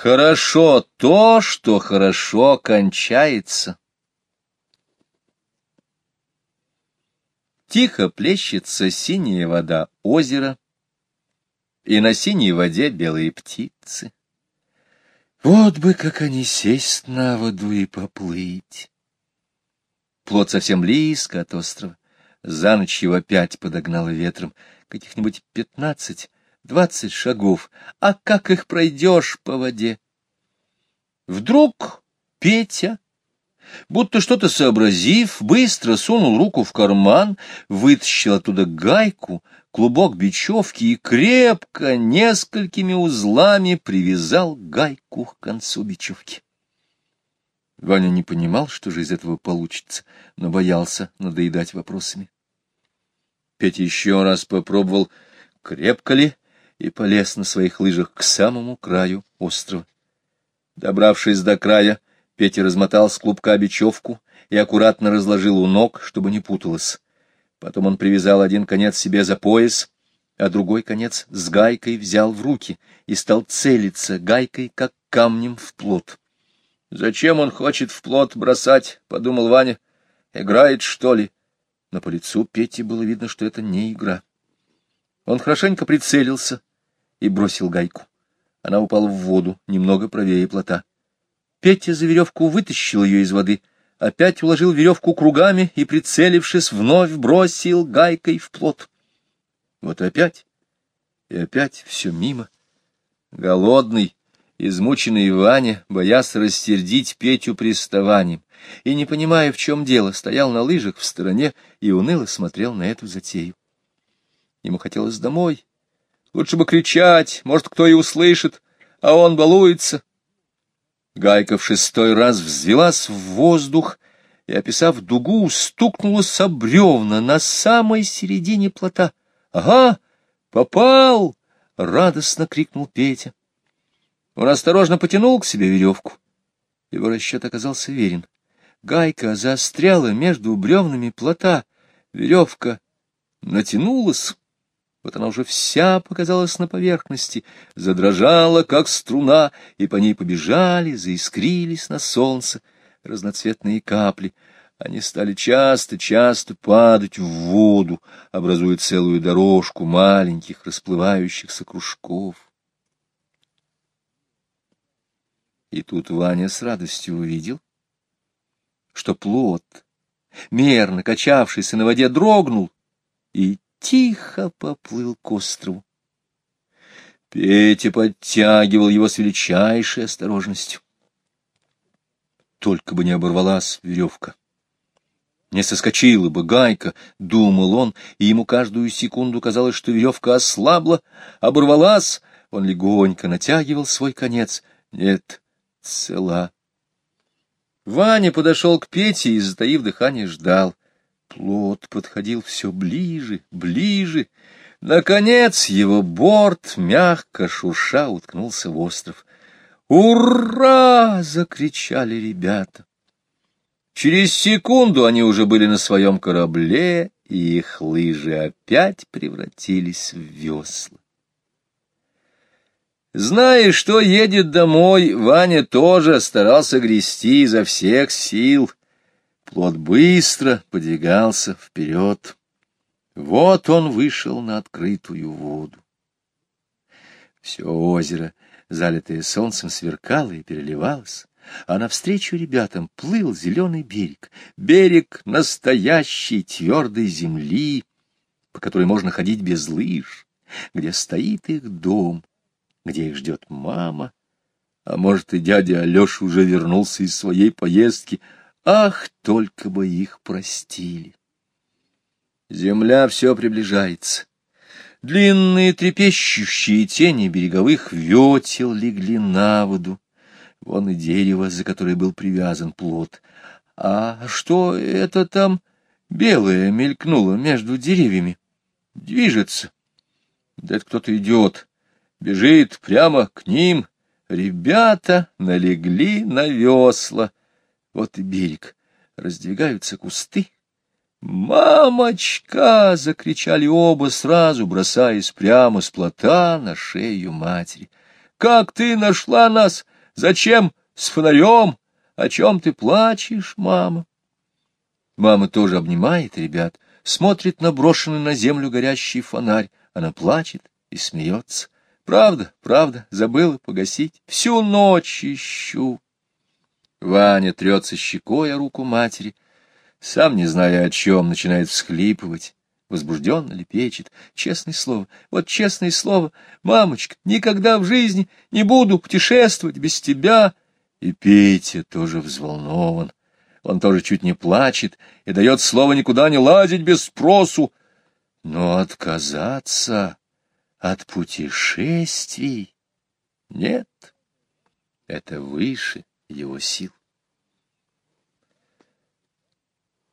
Хорошо то, что хорошо кончается. Тихо плещется синяя вода озера, и на синей воде белые птицы. Вот бы как они сесть на воду и поплыть. Плод совсем близко от острова. За ночь его опять подогнало ветром. Каких-нибудь пятнадцать, двадцать шагов. А как их пройдешь по воде? Вдруг Петя, будто что-то сообразив, быстро сунул руку в карман, вытащил оттуда гайку, клубок бечевки и крепко, несколькими узлами привязал гайку к концу бечевки. Ваня не понимал, что же из этого получится, но боялся надоедать вопросами. Петя еще раз попробовал, крепко ли, и полез на своих лыжах к самому краю острова. Добравшись до края, Петя размотал с клубка бечевку и аккуратно разложил у ног, чтобы не путалось. Потом он привязал один конец себе за пояс, а другой конец с гайкой взял в руки и стал целиться гайкой, как камнем в плот. «Зачем он хочет в плот бросать?» — подумал Ваня. «Играет, что ли?» Но по лицу Пети было видно, что это не игра. Он хорошенько прицелился и бросил гайку. Она упала в воду, немного правее плота. Петя за веревку вытащил ее из воды, опять уложил веревку кругами и, прицелившись, вновь бросил гайкой в плот. Вот опять, и опять все мимо. Голодный, измученный Ваня, боясь растердить Петю приставанием, и, не понимая, в чем дело, стоял на лыжах в стороне и уныло смотрел на эту затею. Ему хотелось домой. Лучше бы кричать, может, кто и услышит, а он балуется. Гайка в шестой раз взвелась в воздух и, описав дугу, стукнулась об бревна на самой середине плота. — Ага, попал! — радостно крикнул Петя. Он осторожно потянул к себе веревку. Его расчет оказался верен. Гайка заостряла между бревнами плота. Веревка натянулась. Вот она уже вся показалась на поверхности, задрожала, как струна, и по ней побежали, заискрились на солнце разноцветные капли. Они стали часто-часто падать в воду, образуя целую дорожку маленьких расплывающихся кружков. И тут Ваня с радостью увидел, что плод, мерно качавшийся на воде, дрогнул и тихо поплыл к острову. Петя подтягивал его с величайшей осторожностью. Только бы не оборвалась веревка. Не соскочила бы гайка, думал он, и ему каждую секунду казалось, что веревка ослабла, оборвалась. Он легонько натягивал свой конец. Нет, цела. Ваня подошел к Пете и, затаив дыхание, ждал. Плот подходил все ближе, ближе. Наконец его борт, мягко шурша, уткнулся в остров. «Ура!» — закричали ребята. Через секунду они уже были на своем корабле, и их лыжи опять превратились в весла. Зная, что едет домой, Ваня тоже старался грести изо всех сил. Плод быстро подвигался вперед. Вот он вышел на открытую воду. Все озеро, залитое солнцем, сверкало и переливалось, а навстречу ребятам плыл зеленый берег, берег настоящей твердой земли, по которой можно ходить без лыж, где стоит их дом, где их ждет мама, а может и дядя Алеша уже вернулся из своей поездки — Ах, только бы их простили! Земля все приближается. Длинные трепещущие тени береговых ветел легли на воду. Вон и дерево, за которое был привязан плод. А что это там белое мелькнуло между деревьями? Движется. Да это кто-то идет. Бежит прямо к ним. Ребята налегли на весла. Вот и берег. Раздвигаются кусты. «Мамочка!» — закричали оба сразу, бросаясь прямо с плота на шею матери. как ты нашла нас? Зачем с фонарем? О чем ты плачешь, мама? Мама тоже обнимает ребят, смотрит на брошенный на землю горящий фонарь. Она плачет и смеется. Правда, правда, забыла погасить. Всю ночь ищу. Ваня трется щекой о руку матери. Сам, не зная о чем, начинает всхлипывать. Возбужденно лепечет. Честное слово, вот честное слово, мамочка, никогда в жизни не буду путешествовать без тебя. И Петя тоже взволнован. Он тоже чуть не плачет и дает слово никуда не лазить без спросу. Но отказаться от путешествий нет, это выше его сил.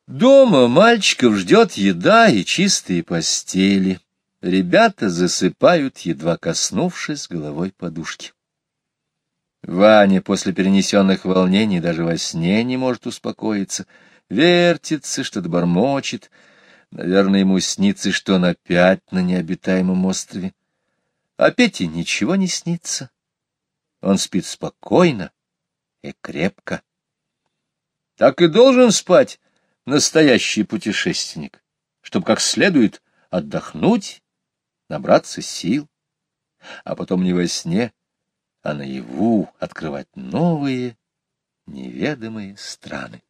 Дома мальчиков ждет еда и чистые постели. Ребята засыпают, едва коснувшись головой подушки. Ваня после перенесенных волнений даже во сне не может успокоиться. Вертится, что-то бормочет. Наверное, ему снится, что он опять на необитаемом острове. А Пете ничего не снится. Он спит спокойно и крепко. Так и должен спать настоящий путешественник, чтобы как следует отдохнуть, набраться сил, а потом не во сне, а наяву открывать новые неведомые страны.